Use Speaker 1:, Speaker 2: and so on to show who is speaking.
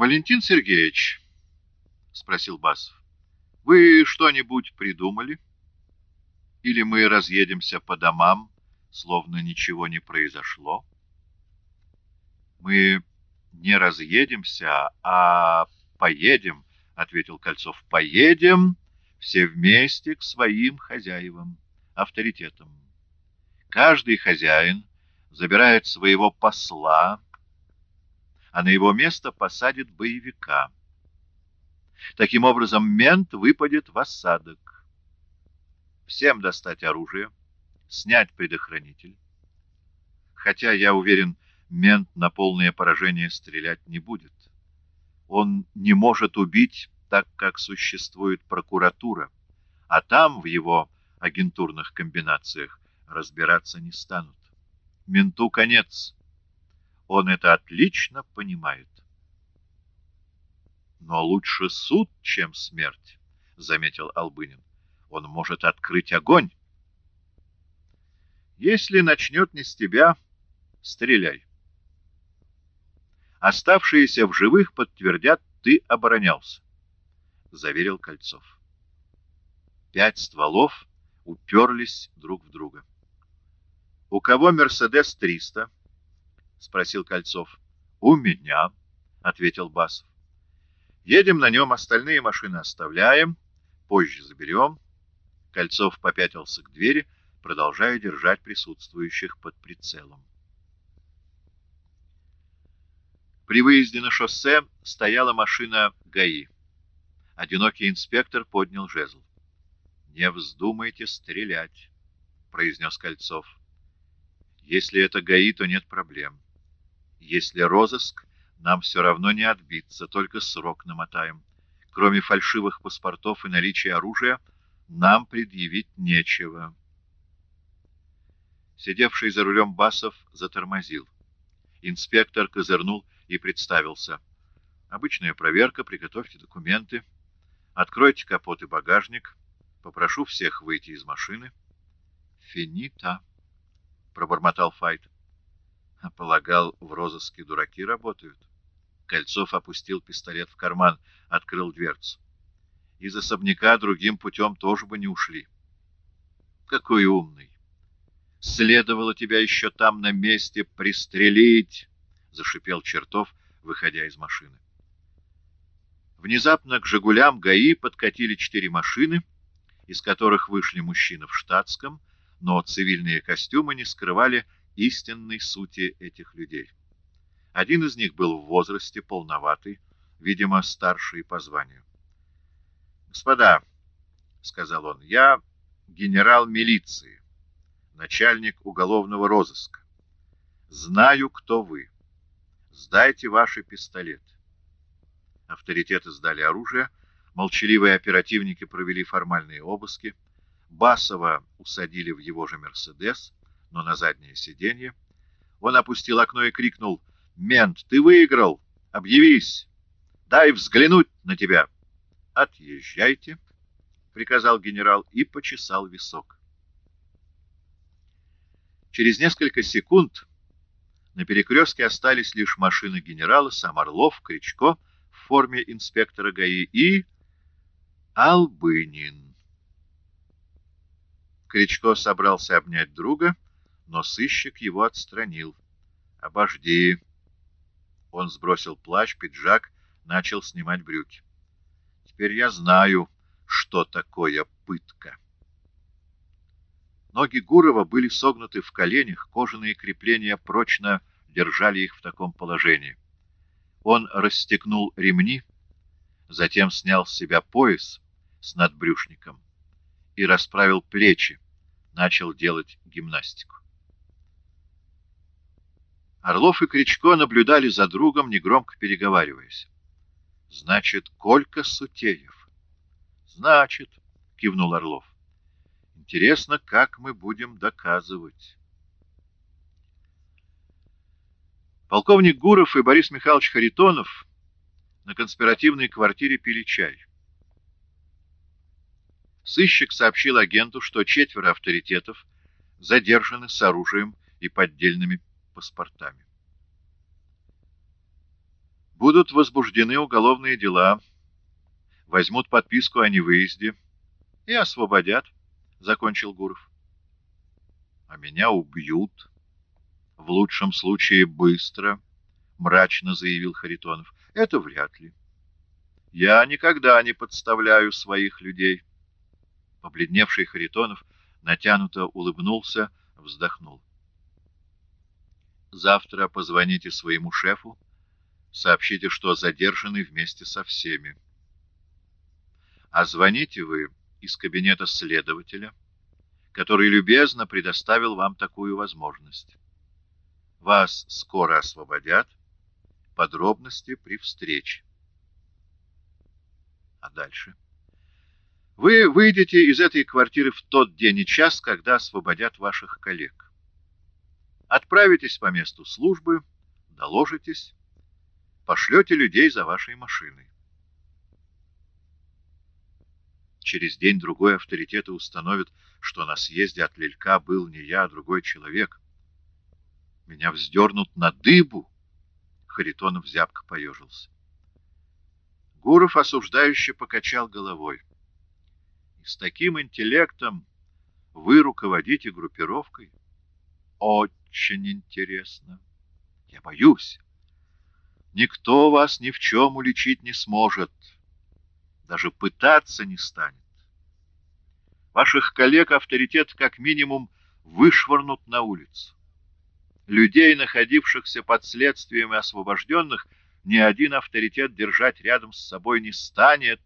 Speaker 1: Валентин Сергеевич, — спросил Басов, — вы что-нибудь придумали? Или мы разъедемся по домам, словно ничего не произошло? Мы не разъедемся, а поедем, — ответил Кольцов. Поедем все вместе к своим хозяевам, авторитетам. Каждый хозяин забирает своего посла, а на его место посадит боевика. Таким образом, мент выпадет в осадок. Всем достать оружие, снять предохранитель. Хотя, я уверен, мент на полное поражение стрелять не будет. Он не может убить, так как существует прокуратура, а там, в его агентурных комбинациях, разбираться не станут. Менту конец. Он это отлично понимает. Но лучше суд, чем смерть, — заметил Албынин. Он может открыть огонь. Если начнет не с тебя, стреляй. Оставшиеся в живых подтвердят, ты оборонялся, — заверил Кольцов. Пять стволов уперлись друг в друга. — У кого «Мерседес 300»? — спросил Кольцов. — У меня, — ответил Басов. — Едем на нем, остальные машины оставляем, позже заберем. Кольцов попятился к двери, продолжая держать присутствующих под прицелом. При выезде на шоссе стояла машина ГАИ. Одинокий инспектор поднял жезл. «Не вздумайте стрелять», — произнес Кольцов. «Если это ГАИ, то нет проблем. Если розыск, нам все равно не отбиться, только срок намотаем. Кроме фальшивых паспортов и наличия оружия, нам предъявить нечего». Сидевший за рулем Басов затормозил. Инспектор козырнул и представился. Обычная проверка, приготовьте документы, откройте капот и багажник, попрошу всех выйти из машины. Финита, пробормотал Файт. А полагал, в розыске дураки работают. Кольцов опустил пистолет в карман, открыл дверцу. Из особняка другим путем тоже бы не ушли. Какой умный! Следовало тебя еще там на месте пристрелить. — зашипел Чертов, выходя из машины. Внезапно к «Жигулям» ГАИ подкатили четыре машины, из которых вышли мужчины в штатском, но цивильные костюмы не скрывали истинной сути этих людей. Один из них был в возрасте, полноватый, видимо, старший по званию. «Господа», — сказал он, — «я генерал милиции, начальник уголовного розыска. Знаю, кто вы. Сдайте ваши пистолеты. Авторитеты сдали оружие, молчаливые оперативники провели формальные обыски, Басова усадили в его же «Мерседес», но на заднее сиденье. Он опустил окно и крикнул «Мент, ты выиграл! Объявись! Дай взглянуть на тебя!» «Отъезжайте!» — приказал генерал и почесал висок. Через несколько секунд на перекрестке остались лишь машины генерала, сам Орлов, Кричко в форме инспектора ГАИ и Албынин. Кричко собрался обнять друга, но сыщик его отстранил. «Обожди!» Он сбросил плащ, пиджак, начал снимать брюки. «Теперь я знаю, что такое пытка». Ноги Гурова были согнуты в коленях, кожаные крепления прочно держали их в таком положении. Он расстегнул ремни, затем снял с себя пояс с надбрюшником и расправил плечи, начал делать гимнастику. Орлов и Кричко наблюдали за другом, негромко переговариваясь. «Значит, Колька Сутеев?» «Значит», — кивнул Орлов. Интересно, как мы будем доказывать. Полковник Гуров и Борис Михайлович Харитонов на конспиративной квартире пили чай. Сыщик сообщил агенту, что четверо авторитетов задержаны с оружием и поддельными паспортами. Будут возбуждены уголовные дела, возьмут подписку о невыезде и освободят, — закончил Гуров. — А меня убьют. В лучшем случае быстро, — мрачно заявил Харитонов. — Это вряд ли. Я никогда не подставляю своих людей. Побледневший Харитонов натянуто улыбнулся, вздохнул. Завтра позвоните своему шефу, сообщите, что задержаны вместе со всеми. А звоните вы из кабинета следователя, который любезно предоставил вам такую возможность. Вас скоро освободят. Подробности при встрече. А дальше? Вы выйдете из этой квартиры в тот день и час, когда освободят ваших коллег. Отправитесь по месту службы, доложитесь, пошлете людей за вашей машиной. Через день-другой авторитеты установят, что на съезде от Лелька был не я, а другой человек. Меня вздернут на дыбу. Харитонов зябко поежился. Гуров осуждающе покачал головой. С таким интеллектом вы руководите группировкой? Очень интересно. Я боюсь. Никто вас ни в чем уличить не сможет. Даже пытаться не станет. Ваших коллег авторитет как минимум вышвырнут на улицу. Людей, находившихся под следствием и освобожденных, ни один авторитет держать рядом с собой не станет,